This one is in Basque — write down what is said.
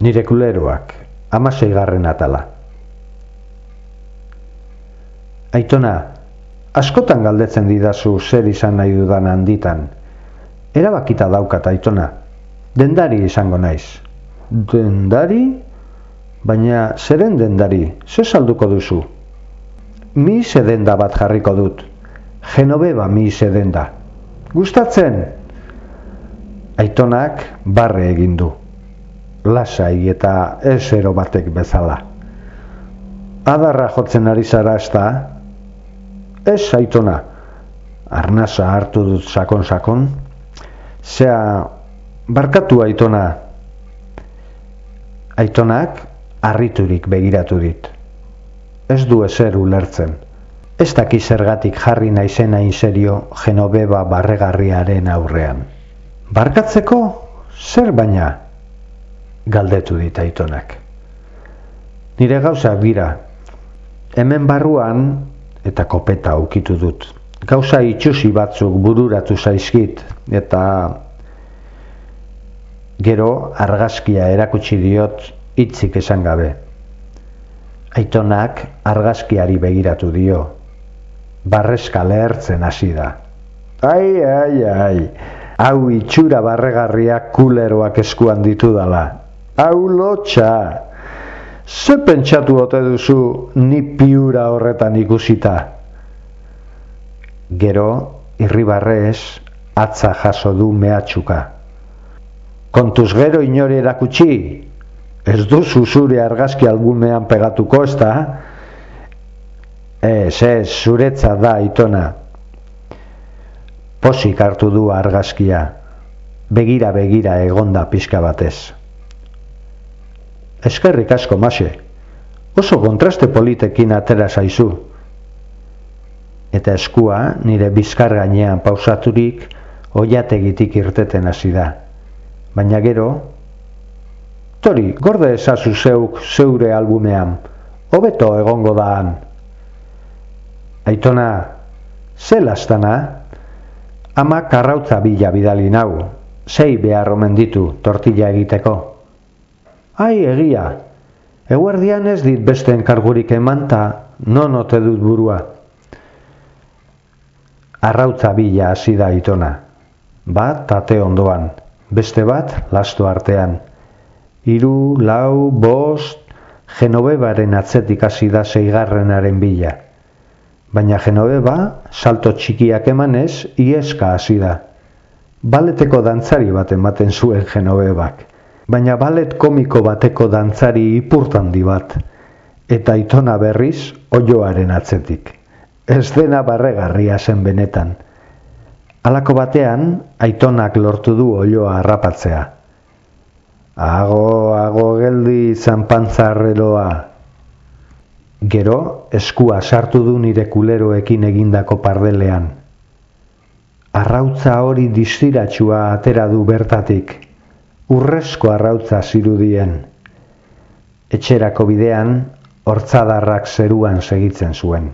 Nire kuleroak, amasei garren atala. Aitona, askotan galdetzen didazu zer izan nahi dudan handitan. Erabakita daukat, aitona. Dendari izango naiz. Dendari? Baina zeren dendari, ze salduko duzu? Mi denda bat jarriko dut. Genoveba mi denda. Gustatzen? Aitonak barre egin du. Lasai eta esero batek bezala. Adarra jotzen ari zara ez da? Ez aitona. Arnasa hartu dut sakon-sakon. Zea, barkatu aitona. Aitonak harriturik begiratu dit. Ez du ezer ulertzen. Ez daki zergatik jarri naizena inserio Genoveba barregarriaren aurrean. Barkatzeko zer baina? Galdetu dit aitonak. Nire gauza dira. Hemen barruan eta kopeta ukitu dut. Gauza itxusi batzuk bururatu zaizkit eta gero argazkia erakutsi diot hitzik esan gabe. Aitonak argazkiari begiratu dio. Barreska lehertzen hasi da. Ai, ai, ai, hau itxura barregarriak kuleroak eskuan ditu dala. Hau lotxa! Ze pentsatu ote duzu ni piura horretan ikusita? Gero, irribarrez, atza jaso du mehatxuka. Kontuz gero inori erakutsi, ez duzu zure argazki albumean pegatuko ez da? Ez, ez, zuretza da itona. Posik hartu du argazkia, begira begira egonda pixka batez. Eskerrik asko mase, oso kontraste politekin atera zaizu. Eta eskua nire bizkar gainean pausaturik oiategitik irteten hasi da. Baina gero, Tori, gorde ezazu zeuk zeure albumean, hobeto egongo daan. Aitona, ze lastana? Ama karrautza bila bidali nau, zei behar omen ditu tortilla egiteko. Ai, egia, eguerdian ez dit beste enkargurik emanta, non ote dut burua. Arrautza bila hasi da itona, bat tate ondoan, beste bat lasto artean iru, lau, bost, Genovebaren atzetik hasi da zeigarrenaren bila. Baina Genoveba, salto txikiak emanez, ieska hasi da. Baleteko dantzari bat ematen zuen Genovebak. Baina balet komiko bateko dantzari ipurtandi bat. Eta itona berriz, oioaren atzetik. Ez dena barregarria zen benetan. Halako batean, aitonak lortu du oioa harrapatzea. Ago, ago geldi zanpantzarreroa. Gero, eskua sartu du nire kuleroekin egindako pardelean. Arrautza hori distiratsua atera du bertatik. Urrezko arrautza zirudien. Etxerako bidean, hortzadarrak zeruan segitzen zuen.